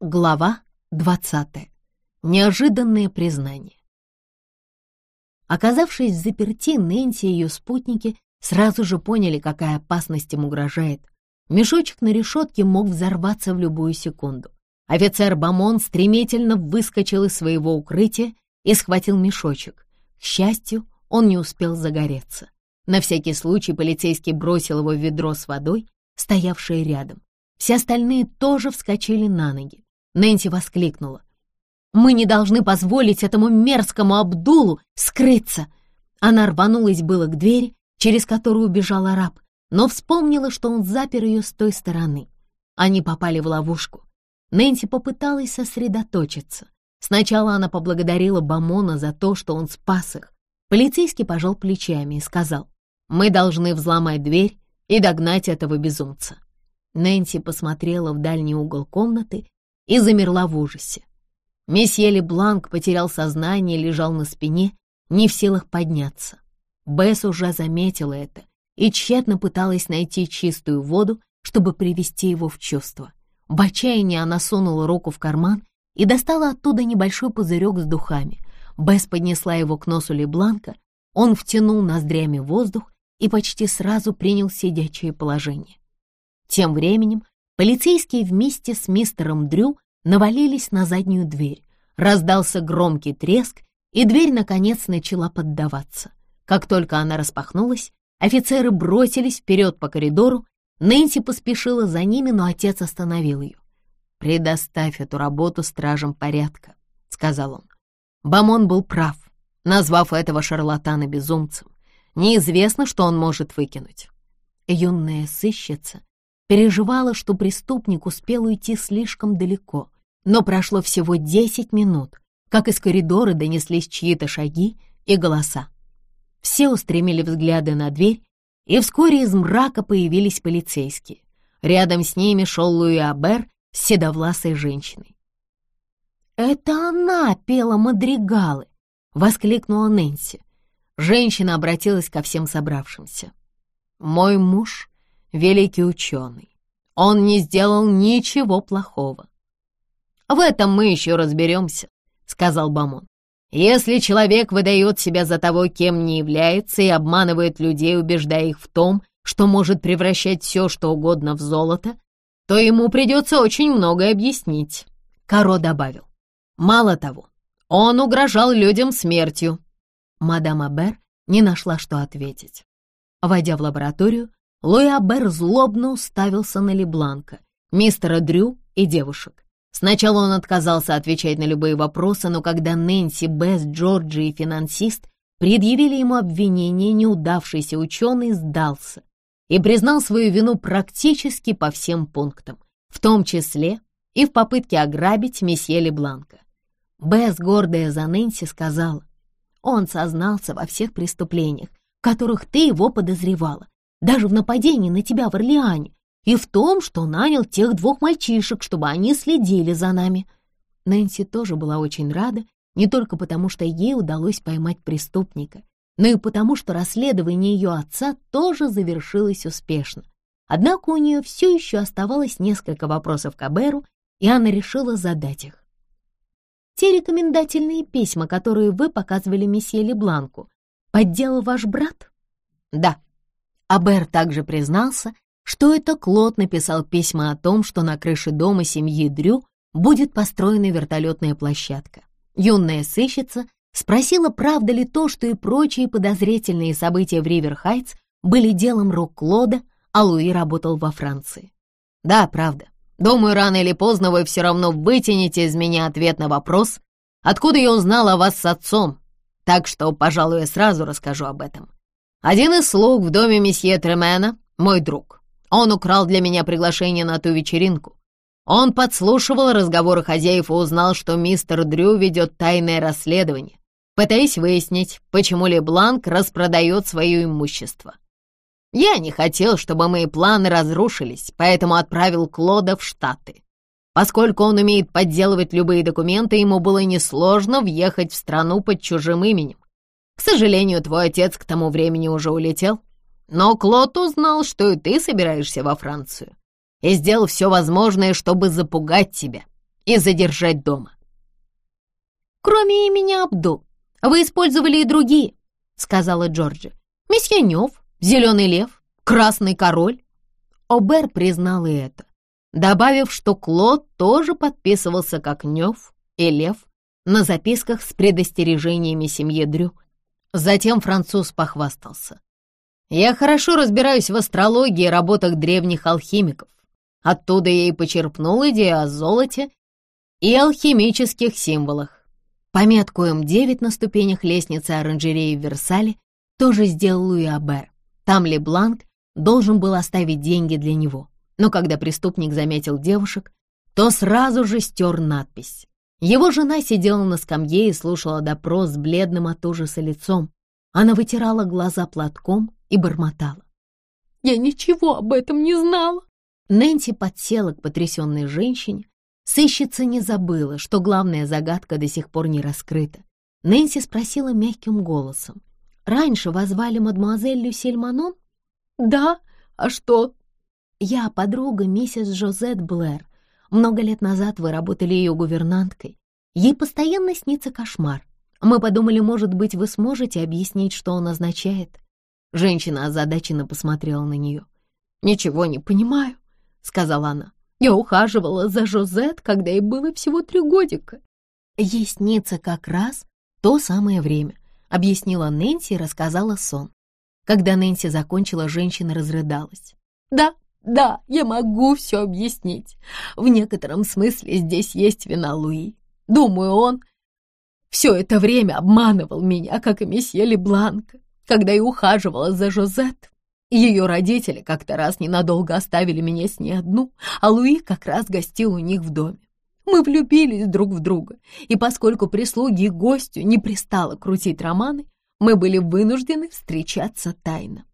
Глава 20. Неожиданное признание. Оказавшись в заперти, Нэнси и ее спутники сразу же поняли, какая опасность им угрожает. Мешочек на решетке мог взорваться в любую секунду. Офицер Бамон стремительно выскочил из своего укрытия и схватил мешочек. К счастью, он не успел загореться. На всякий случай полицейский бросил его в ведро с водой, стоявшее рядом. Все остальные тоже вскочили на ноги. Нэнси воскликнула. «Мы не должны позволить этому мерзкому Абдулу скрыться!» Она рванулась было к двери, через которую убежал араб, но вспомнила, что он запер ее с той стороны. Они попали в ловушку. Нэнси попыталась сосредоточиться. Сначала она поблагодарила Бамона за то, что он спас их. Полицейский пожал плечами и сказал, «Мы должны взломать дверь и догнать этого безумца». Нэнси посмотрела в дальний угол комнаты и замерла в ужасе. Месье Лебланк потерял сознание и лежал на спине, не в силах подняться. Бесс уже заметила это и тщетно пыталась найти чистую воду, чтобы привести его в чувство. В отчаянии она сунула руку в карман и достала оттуда небольшой пузырек с духами. Бесс поднесла его к носу Лебланка, он втянул ноздрями воздух и почти сразу принял сидячее положение. Тем временем Полицейские вместе с мистером Дрю навалились на заднюю дверь. Раздался громкий треск, и дверь, наконец, начала поддаваться. Как только она распахнулась, офицеры бросились вперед по коридору. Нэнси поспешила за ними, но отец остановил ее. «Предоставь эту работу стражам порядка», — сказал он. Бамон был прав, назвав этого шарлатана безумцем. Неизвестно, что он может выкинуть. Юная сыщица переживала, что преступник успел уйти слишком далеко. Но прошло всего десять минут, как из коридора донеслись чьи-то шаги и голоса. Все устремили взгляды на дверь, и вскоре из мрака появились полицейские. Рядом с ними шел Луи Абер с седовласой женщиной. «Это она пела мадригалы!» — воскликнула Нэнси. Женщина обратилась ко всем собравшимся. «Мой муж великий ученый. Он не сделал ничего плохого. «В этом мы еще разберемся», — сказал Бамон. «Если человек выдает себя за того, кем не является, и обманывает людей, убеждая их в том, что может превращать все, что угодно в золото, то ему придется очень многое объяснить», — Каро добавил. «Мало того, он угрожал людям смертью». Мадам Абер не нашла, что ответить. Войдя в лабораторию, Луи Абер злобно уставился на Лебланка, мистера Дрю и девушек. Сначала он отказался отвечать на любые вопросы, но когда Нэнси, Бесс, Джорджи и финансист предъявили ему обвинение, неудавшийся ученый сдался и признал свою вину практически по всем пунктам, в том числе и в попытке ограбить месье Лебланка. Бесс, гордая за Нэнси, сказала, «Он сознался во всех преступлениях, в которых ты его подозревала, даже в нападении на тебя в Орлеане и в том, что нанял тех двух мальчишек, чтобы они следили за нами. Нэнси тоже была очень рада, не только потому, что ей удалось поймать преступника, но и потому, что расследование ее отца тоже завершилось успешно. Однако у нее все еще оставалось несколько вопросов к Аберу, и она решила задать их. «Те рекомендательные письма, которые вы показывали месье Лебланку, подделал ваш брат?» «Да», Абер также признался, что это Клод написал письма о том, что на крыше дома семьи Дрю будет построена вертолетная площадка. Юная сыщица спросила, правда ли то, что и прочие подозрительные события в Риверхайтс были делом рук Клода, а Луи работал во Франции. «Да, правда. Думаю, рано или поздно вы все равно вытянете из меня ответ на вопрос, откуда я узнала о вас с отцом, так что, пожалуй, я сразу расскажу об этом. Один из слуг в доме месье Тремена — мой друг. Он украл для меня приглашение на ту вечеринку. Он подслушивал разговоры хозяев и узнал, что мистер Дрю ведет тайное расследование, пытаясь выяснить, почему Лебланк распродает свое имущество. Я не хотел, чтобы мои планы разрушились, поэтому отправил Клода в Штаты. Поскольку он умеет подделывать любые документы, ему было несложно въехать в страну под чужим именем. К сожалению, твой отец к тому времени уже улетел. Но Клод узнал, что и ты собираешься во Францию, и сделал все возможное, чтобы запугать тебя. и задержать дома. «Кроме имени Абдул, вы использовали и другие», — сказала Джорджи. «Месье Нев, Зеленый Лев, Красный Король». Обер признал и это, добавив, что Клод тоже подписывался как Нев и Лев на записках с предостережениями семьи Дрю. Затем француз похвастался. «Я хорошо разбираюсь в астрологии и работах древних алхимиков. Оттуда я и почерпнул идею о золоте и алхимических символах. Пометку М9 на ступенях лестницы оранжереи в Версале тоже сделал Луи Абер. Там Лебланк должен был оставить деньги для него. Но когда преступник заметил девушек, то сразу же стер надпись. Его жена сидела на скамье и слушала допрос с бледным от ужаса лицом. Она вытирала глаза платком и бормотала. «Я ничего об этом не знала!» Нэнси подсела к потрясенной женщине. Сыщица не забыла, что главная загадка до сих пор не раскрыта. Нэнси спросила мягким голосом. «Раньше вас звали мадемуазель Люсиль Манон?» «Да, а что?» «Я подруга миссис Жозет Блэр. Много лет назад вы работали ее гувернанткой. Ей постоянно снится кошмар. Мы подумали, может быть, вы сможете объяснить, что он означает?» Женщина озадаченно посмотрела на нее. «Ничего не понимаю», — сказала она. «Я ухаживала за Жозет, когда ей было всего три годика». «Ей снится как раз то самое время», — объяснила Нэнси и рассказала сон. Когда Нэнси закончила, женщина разрыдалась. «Да, да, я могу все объяснить. В некотором смысле здесь есть вина Луи. Думаю, он все это время обманывал меня, как и месье Лебланка, когда я ухаживала за Жозет. Ее родители как-то раз ненадолго оставили меня с ней одну, а Луи как раз гостил у них в доме. Мы влюбились друг в друга, и поскольку прислуги и гостю не пристало крутить романы, мы были вынуждены встречаться тайно.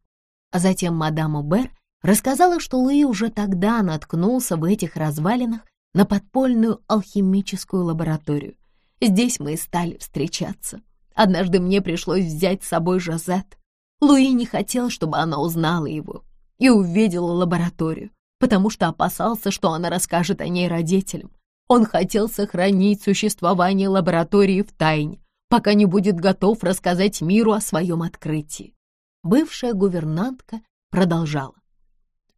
А затем мадам Убер рассказала, что Луи уже тогда наткнулся в этих развалинах на подпольную алхимическую лабораторию. Здесь мы и стали встречаться. Однажды мне пришлось взять с собой Жозет. Луи не хотел, чтобы она узнала его и увидела лабораторию, потому что опасался, что она расскажет о ней родителям. Он хотел сохранить существование лаборатории в тайне, пока не будет готов рассказать миру о своем открытии. Бывшая гувернантка продолжала.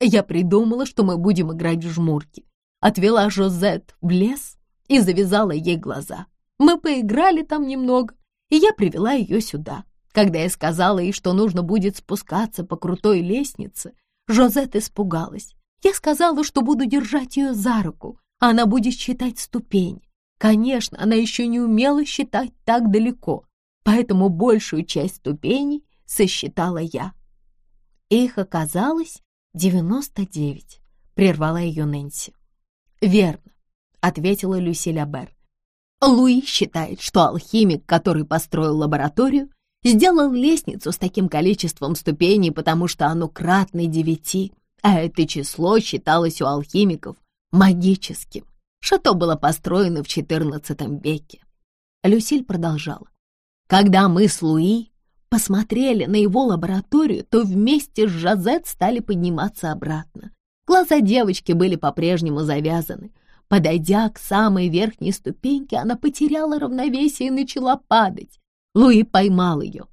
«Я придумала, что мы будем играть в жмурки. Отвела Жозет в лес и завязала ей глаза. Мы поиграли там немного, и я привела ее сюда. Когда я сказала ей, что нужно будет спускаться по крутой лестнице, Жозет испугалась. Я сказала, что буду держать ее за руку, а она будет считать ступени. Конечно, она еще не умела считать так далеко, поэтому большую часть ступеней сосчитала я. Их оказалось девяносто девять, прервала ее Нэнси. Верно, ответила Люси Лябер. Луи считает, что алхимик, который построил лабораторию, сделал лестницу с таким количеством ступеней, потому что оно кратно девяти, а это число считалось у алхимиков магическим. Шато было построено в XIV веке. Люсиль продолжала. Когда мы с Луи посмотрели на его лабораторию, то вместе с Жазет стали подниматься обратно. Глаза девочки были по-прежнему завязаны. Подойдя к самой верхней ступеньке, она потеряла равновесие и начала падать. Луи поймал ее.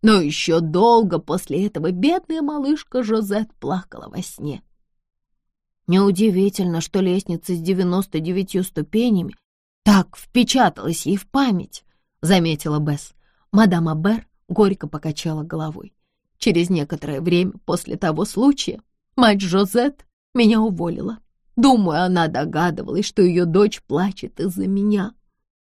Но еще долго после этого бедная малышка Жозет плакала во сне. Неудивительно, что лестница с девяносто девятью ступенями так впечаталась ей в память, — заметила Бесс. Мадам Абер горько покачала головой. Через некоторое время после того случая мать Жозет меня уволила. Думаю, она догадывалась, что ее дочь плачет из-за меня.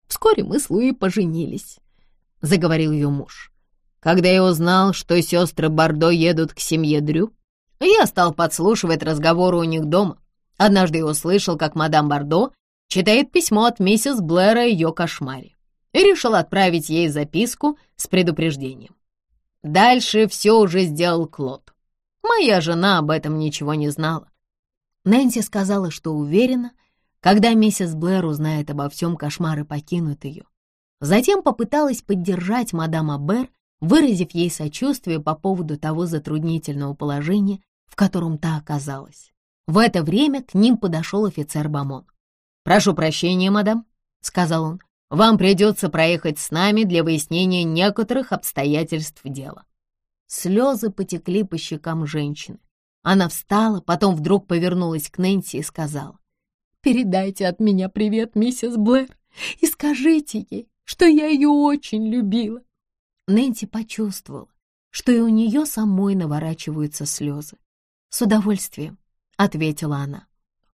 Вскоре мы с Луи поженились, — заговорил ее муж. Когда я узнал, что сестры Бордо едут к семье Дрю, я стал подслушивать разговоры у них дома. Однажды я услышал, как мадам Бардо читает письмо от миссис Блэра о ее кошмаре и решил отправить ей записку с предупреждением. Дальше все уже сделал Клод. Моя жена об этом ничего не знала. Нэнси сказала, что уверена, когда миссис Блэр узнает обо всем, кошмары покинут ее. Затем попыталась поддержать мадам Абер, выразив ей сочувствие по поводу того затруднительного положения, в котором та оказалась. В это время к ним подошел офицер Бамон. «Прошу прощения, мадам», — сказал он. «Вам придется проехать с нами для выяснения некоторых обстоятельств дела». Слезы потекли по щекам женщины. Она встала, потом вдруг повернулась к Нэнси и сказала. «Передайте от меня привет, миссис Блэр, и скажите ей, что я ее очень любила». Нэнси почувствовала, что и у нее самой наворачиваются слезы. «С удовольствием», — ответила она.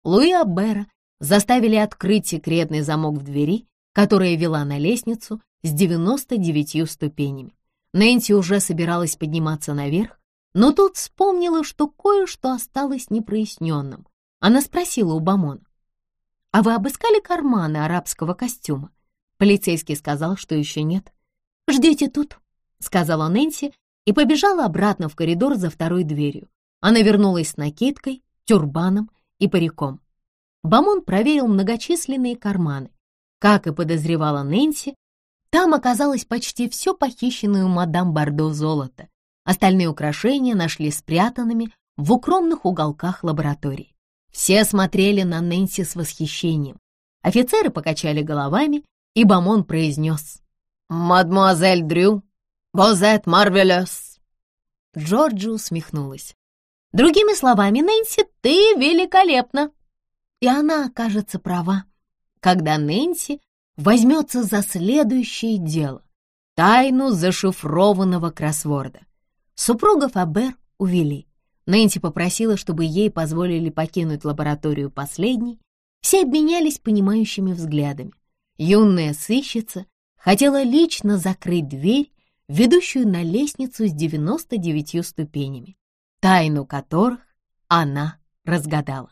Луи Аббера заставили открыть секретный замок в двери, которая вела на лестницу с 99 ступенями. Нэнси уже собиралась подниматься наверх, но тут вспомнила, что кое-что осталось непроясненным. Она спросила у Бамона, «А вы обыскали карманы арабского костюма?» Полицейский сказал, что еще нет. «Ждите тут», — сказала Нэнси и побежала обратно в коридор за второй дверью. Она вернулась с накидкой, тюрбаном и париком. Бамон проверил многочисленные карманы. Как и подозревала Нэнси, там оказалось почти все похищенное у мадам Бардо золото. Остальные украшения нашли спрятанными в укромных уголках лаборатории. Все смотрели на Нэнси с восхищением. Офицеры покачали головами, и Бамон произнес «Мадемуазель Дрю, возет марвелес». Джорджи усмехнулась. «Другими словами, Нэнси, ты великолепна!» И она окажется права, когда Нэнси возьмется за следующее дело — тайну зашифрованного кроссворда. Супругов Абер увели. Нэнси попросила, чтобы ей позволили покинуть лабораторию последней. Все обменялись понимающими взглядами. Юная сыщица хотела лично закрыть дверь, ведущую на лестницу с 99 ступенями, тайну которых она разгадала.